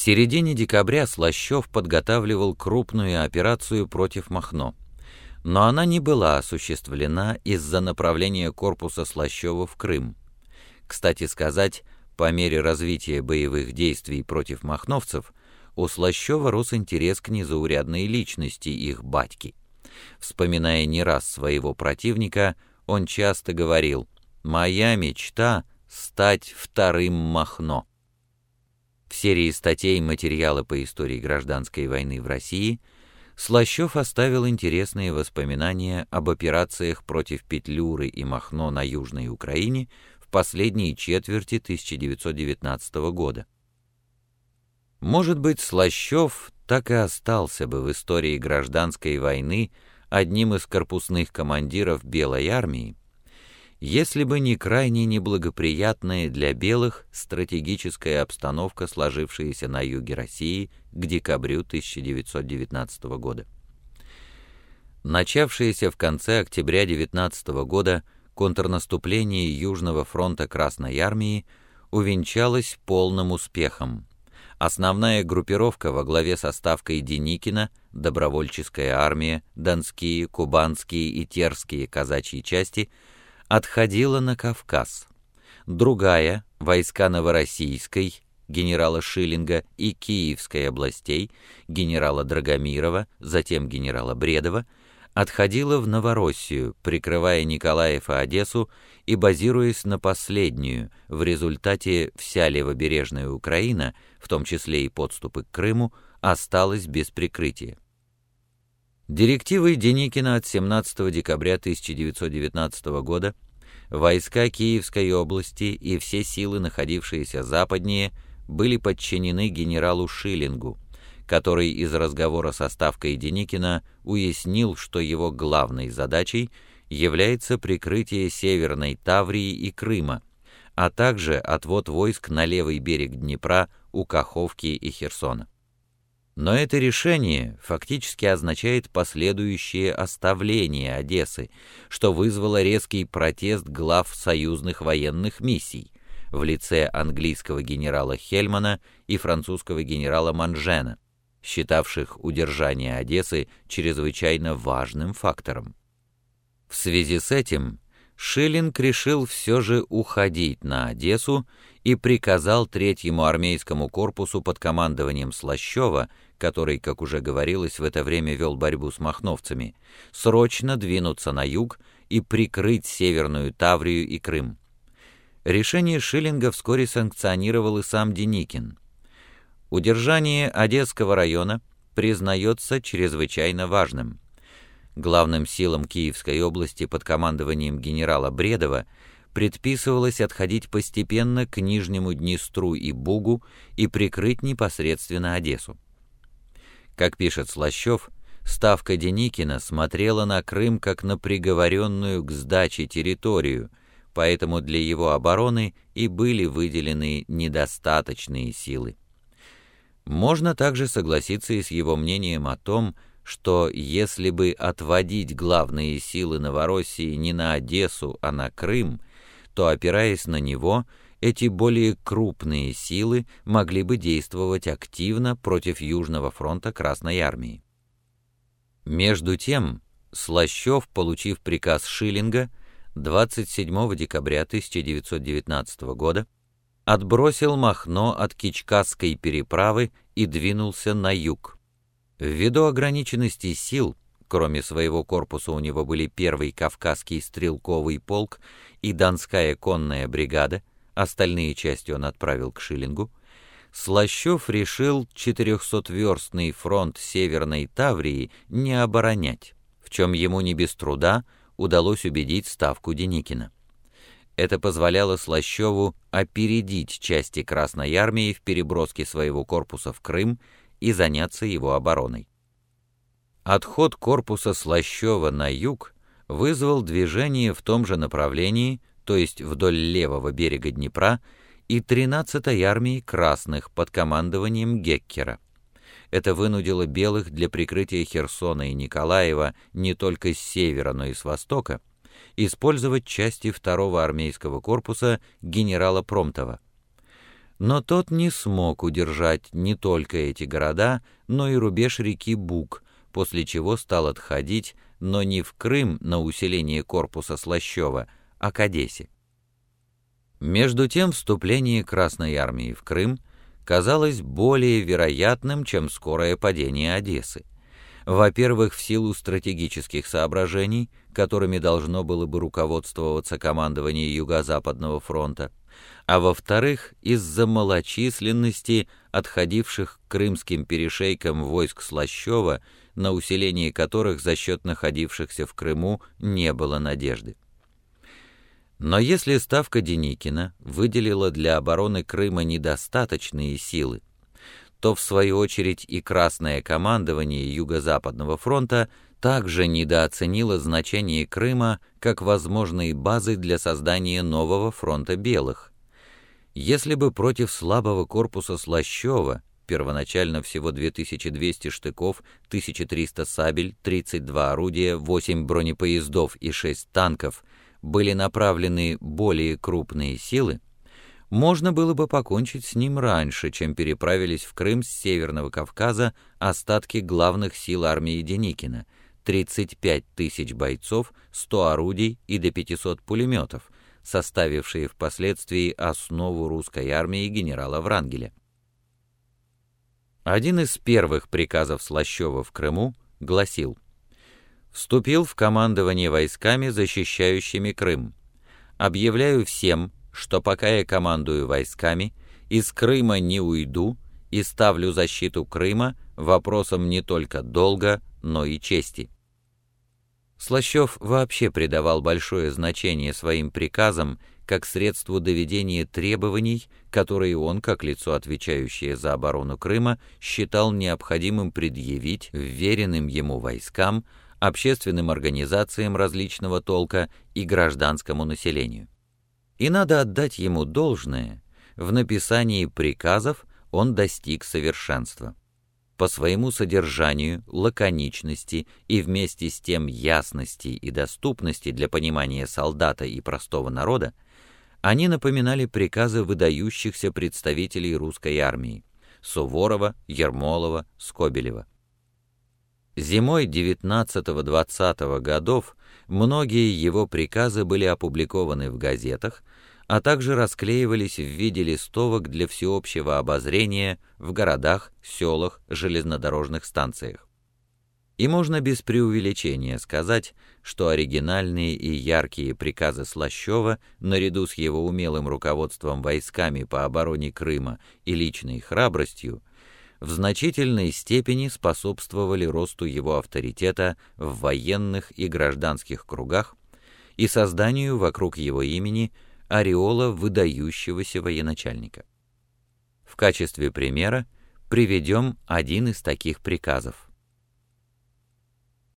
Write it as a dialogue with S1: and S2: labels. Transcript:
S1: середине декабря Слащев подготавливал крупную операцию против Махно, но она не была осуществлена из-за направления корпуса Слащева в Крым. Кстати сказать, по мере развития боевых действий против махновцев, у Слащева рос интерес к незаурядной личности их батьки. Вспоминая не раз своего противника, он часто говорил «Моя мечта — стать вторым Махно». В серии статей «Материалы по истории гражданской войны в России» Слащев оставил интересные воспоминания об операциях против Петлюры и Махно на Южной Украине в последней четверти 1919 года. Может быть, Слащев так и остался бы в истории гражданской войны одним из корпусных командиров Белой армии, если бы не крайне неблагоприятная для белых стратегическая обстановка, сложившаяся на юге России к декабрю 1919 года. Начавшееся в конце октября 19 года контрнаступление Южного фронта Красной армии увенчалось полным успехом. Основная группировка во главе со ставкой Деникина, добровольческая армия, донские, кубанские и терские казачьи части – отходила на Кавказ. Другая, войска Новороссийской, генерала Шиллинга и Киевской областей, генерала Драгомирова, затем генерала Бредова, отходила в Новороссию, прикрывая Николаев и Одессу и базируясь на последнюю, в результате вся левобережная Украина, в том числе и подступы к Крыму, осталась без прикрытия. Директивой Деникина от 17 декабря 1919 года войска Киевской области и все силы, находившиеся западнее, были подчинены генералу Шиллингу, который из разговора со Ставкой Деникина уяснил, что его главной задачей является прикрытие Северной Таврии и Крыма, а также отвод войск на левый берег Днепра у Каховки и Херсона. Но это решение фактически означает последующее оставление Одессы, что вызвало резкий протест глав союзных военных миссий в лице английского генерала Хельмана и французского генерала Манжена, считавших удержание Одессы чрезвычайно важным фактором. В связи с этим Шиллинг решил все же уходить на Одессу и приказал третьему армейскому корпусу под командованием Слащева который, как уже говорилось, в это время вел борьбу с махновцами, срочно двинуться на юг и прикрыть Северную Таврию и Крым. Решение Шиллинга вскоре санкционировал и сам Деникин. Удержание Одесского района признается чрезвычайно важным. Главным силам Киевской области под командованием генерала Бредова предписывалось отходить постепенно к Нижнему Днестру и Бугу и прикрыть непосредственно Одессу. Как пишет Слащев, ставка Деникина смотрела на Крым как на приговоренную к сдаче территорию, поэтому для его обороны и были выделены недостаточные силы. Можно также согласиться и с его мнением о том, что если бы отводить главные силы Новороссии не на Одессу, а на Крым, то, опираясь на него, эти более крупные силы могли бы действовать активно против Южного фронта Красной Армии. Между тем, Слащев, получив приказ Шиллинга 27 декабря 1919 года, отбросил Махно от Кичкасской переправы и двинулся на юг. Ввиду ограниченности сил, кроме своего корпуса у него были первый Кавказский стрелковый полк и Донская конная бригада, остальные части он отправил к Шиллингу, Слащев решил 400-верстный фронт Северной Таврии не оборонять, в чем ему не без труда удалось убедить ставку Деникина. Это позволяло Слащеву опередить части Красной Армии в переброске своего корпуса в Крым и заняться его обороной. Отход корпуса Слащева на юг вызвал движение в том же направлении, то есть вдоль левого берега Днепра, и 13-й армии красных под командованием Геккера. Это вынудило белых для прикрытия Херсона и Николаева не только с севера, но и с востока, использовать части 2-го армейского корпуса генерала Промтова. Но тот не смог удержать не только эти города, но и рубеж реки Буг, после чего стал отходить, но не в Крым на усиление корпуса Слащева, а к Одессе. Между тем вступление Красной Армии в Крым казалось более вероятным, чем скорое падение Одессы. Во-первых, в силу стратегических соображений, которыми должно было бы руководствоваться командование Юго-Западного фронта, а во-вторых, из-за малочисленности отходивших к крымским перешейкам войск Слащева, на усиление которых за счет находившихся в Крыму не было надежды. Но если ставка Деникина выделила для обороны Крыма недостаточные силы, то в свою очередь и Красное командование Юго-Западного фронта также недооценило значение Крыма как возможной базы для создания нового фронта белых. Если бы против слабого корпуса Слащева, первоначально всего 2200 штыков, 1300 сабель, 32 орудия, 8 бронепоездов и 6 танков, были направлены более крупные силы, можно было бы покончить с ним раньше, чем переправились в Крым с Северного Кавказа остатки главных сил армии Деникина — 35 тысяч бойцов, 100 орудий и до 500 пулеметов, составившие впоследствии основу русской армии генерала Врангеля. Один из первых приказов Слащева в Крыму гласил «Вступил в командование войсками, защищающими Крым. Объявляю всем, что пока я командую войсками, из Крыма не уйду и ставлю защиту Крыма вопросом не только долга, но и чести. Слащев вообще придавал большое значение своим приказам как средству доведения требований, которые он, как лицо, отвечающее за оборону Крыма, считал необходимым предъявить вверенным ему войскам, общественным организациям различного толка и гражданскому населению. И надо отдать ему должное, в написании приказов он достиг совершенства. По своему содержанию, лаконичности и вместе с тем ясности и доступности для понимания солдата и простого народа, они напоминали приказы выдающихся представителей русской армии – Суворова, Ермолова, Скобелева. Зимой 19-20 годов многие его приказы были опубликованы в газетах, а также расклеивались в виде листовок для всеобщего обозрения в городах, селах, железнодорожных станциях. И можно без преувеличения сказать, что оригинальные и яркие приказы Слащева, наряду с его умелым руководством войсками по обороне Крыма и личной храбростью, в значительной степени способствовали росту его авторитета в военных и гражданских кругах и созданию вокруг его имени ореола выдающегося военачальника. В качестве примера приведем один из таких приказов.